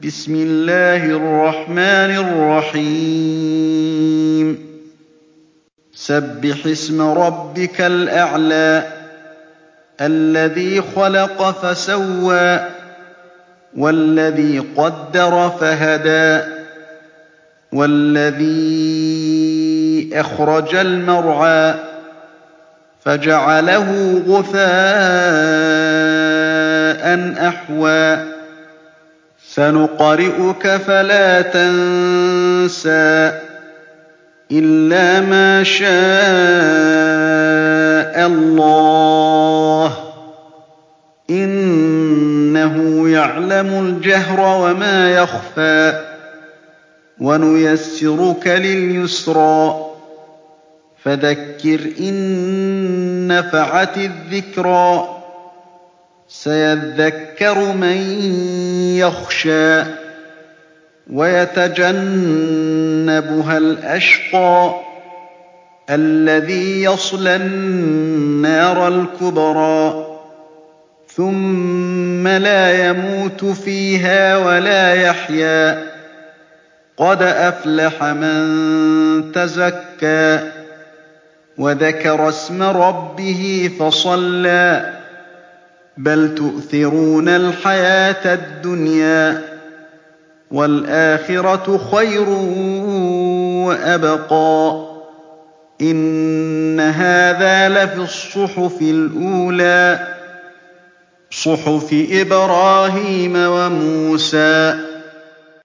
بِسْمِ اللَّهِ الرَّحْمَٰنِ الرَّحِيمِ. سَبِّحِ اسْمَ رَبِّكَ الْأَعْلَى الَّذِي خَلَقَ فَسَوَّىٰ وَالَّذِي قَدَّرَ فَهَدَىٰ وَالَّذِي أَخْرَجَ الْمَرْعَىٰ فَجَعَلَهُ غُثَاءً أَحْوَىٰ سَنُقْرِئُكَ فَلَا تَنسَىٰ إِلَّا مَا شَاءَ اللَّهُ ۚ. إِنَّهُ يَعْلَمُ الْجَهْرَ وَمَا يَخْفَىٰ وَنُيَسِّرُكَ لِلْيُسْرَىٰ. فَذَكِّرْ إِن نَّفَعَتِ الذِّكْرَىٰ. سَيَذَّكَّرُ مَن يَخْشَىٰ وَيَتَجَنَّبُهَا الْأَشْقَى الَّذِي يَصْلَى النَّارَ الْكُبْرَىٰ ثُمَّ لَا يَمُوتُ فِيهَا وَلَا يَحْيَىٰ قَدْ أَفْلَحَ مَن تَزَكَّىٰ وَذَكَرَ اسْمَ رَبِّهِ فَصَلَّىٰ بَلْ تُؤْثِرُونَ الْحَيَاةَ الدُّنْيَا وَالْآخِرَةُ خَيْرٌ وَأَبْقَىٰ إِنَّ هَٰذَا لَفِي الصُّحُفِ الْأُولَىٰ صُحُفِ إِبْرَاهِيمَ وَمُوسَىٰ.